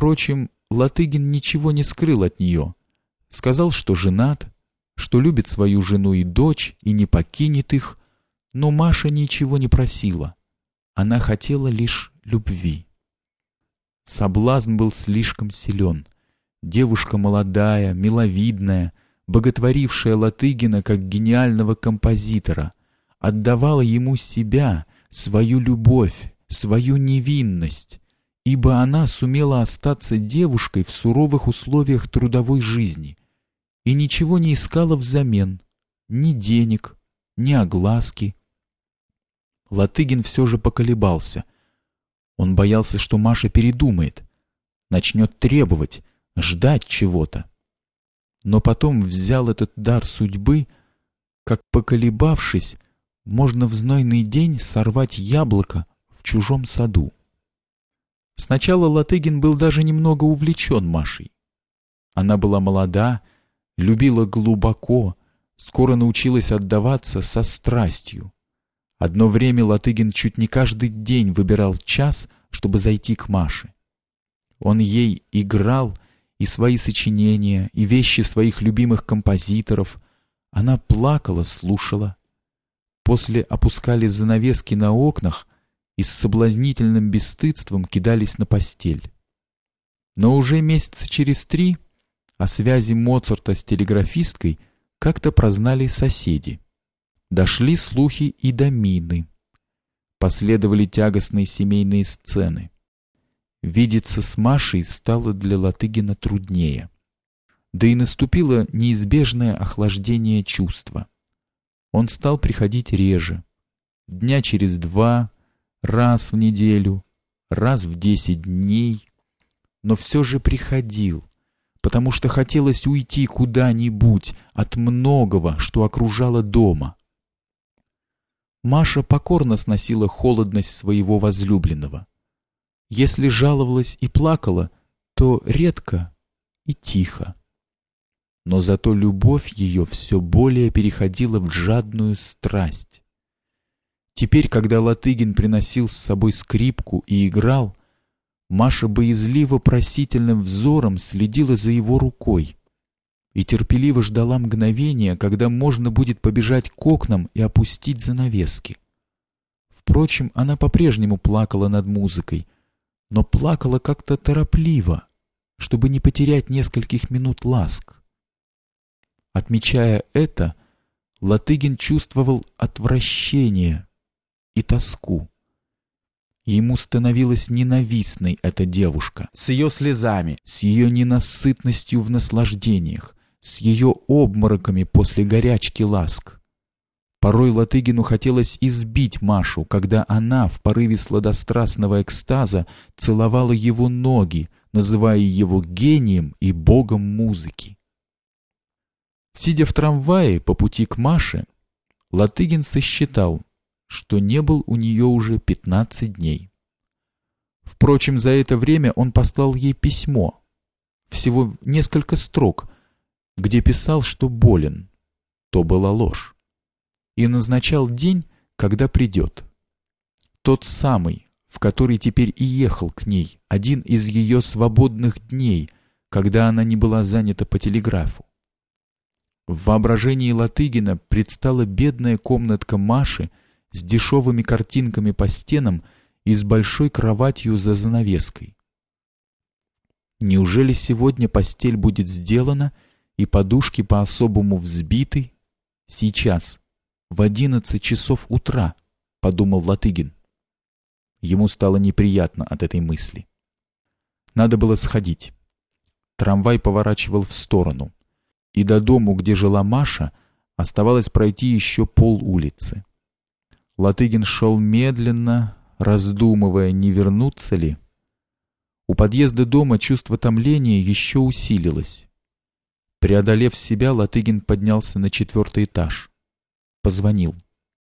Впрочем, Латыгин ничего не скрыл от нее. Сказал, что женат, что любит свою жену и дочь и не покинет их, но Маша ничего не просила. Она хотела лишь любви. Соблазн был слишком силен. Девушка молодая, миловидная, боготворившая Латыгина как гениального композитора, отдавала ему себя, свою любовь, свою невинность, ибо она сумела остаться девушкой в суровых условиях трудовой жизни и ничего не искала взамен, ни денег, ни огласки. Латыгин все же поколебался. Он боялся, что Маша передумает, начнет требовать, ждать чего-то. Но потом взял этот дар судьбы, как поколебавшись, можно в знойный день сорвать яблоко в чужом саду. Сначала Латыгин был даже немного увлечен Машей. Она была молода, любила глубоко, скоро научилась отдаваться со страстью. Одно время Латыгин чуть не каждый день выбирал час, чтобы зайти к Маше. Он ей играл и свои сочинения, и вещи своих любимых композиторов. Она плакала, слушала. После опускали занавески на окнах и с соблазнительным бесстыдством кидались на постель. Но уже месяца через три о связи Моцарта с телеграфисткой как-то прознали соседи. Дошли слухи и до Мины. Последовали тягостные семейные сцены. Видеться с Машей стало для Латыгина труднее. Да и наступило неизбежное охлаждение чувства. Он стал приходить реже. Дня через два, раз в неделю, раз в десять дней. Но все же приходил, потому что хотелось уйти куда-нибудь от многого, что окружало дома. Маша покорно сносила холодность своего возлюбленного. Если жаловалась и плакала, то редко и тихо но зато любовь ее все более переходила в жадную страсть. Теперь, когда Латыгин приносил с собой скрипку и играл, Маша боязливо просительным взором следила за его рукой и терпеливо ждала мгновения, когда можно будет побежать к окнам и опустить занавески. Впрочем, она по-прежнему плакала над музыкой, но плакала как-то торопливо, чтобы не потерять нескольких минут ласк. Отмечая это, Латыгин чувствовал отвращение и тоску. Ему становилась ненавистной эта девушка с ее слезами, с ее ненасытностью в наслаждениях, с ее обмороками после горячки ласк. Порой Латыгину хотелось избить Машу, когда она в порыве сладострастного экстаза целовала его ноги, называя его гением и богом музыки. Сидя в трамвае по пути к Маше, Латыгин сосчитал, что не был у нее уже 15 дней. Впрочем, за это время он послал ей письмо, всего несколько строк, где писал, что болен. То была ложь. И назначал день, когда придет. Тот самый, в который теперь и ехал к ней, один из ее свободных дней, когда она не была занята по телеграфу. В воображении Латыгина предстала бедная комнатка Маши с дешевыми картинками по стенам и с большой кроватью за занавеской. Неужели сегодня постель будет сделана и подушки по-особому взбиты? Сейчас, в одиннадцать часов утра, подумал Латыгин. Ему стало неприятно от этой мысли. Надо было сходить. Трамвай поворачивал в сторону и до дому, где жила Маша, оставалось пройти еще пол улицы. Латыгин шел медленно, раздумывая, не вернуться ли. У подъезда дома чувство томления еще усилилось. Преодолев себя, Латыгин поднялся на четвертый этаж. Позвонил.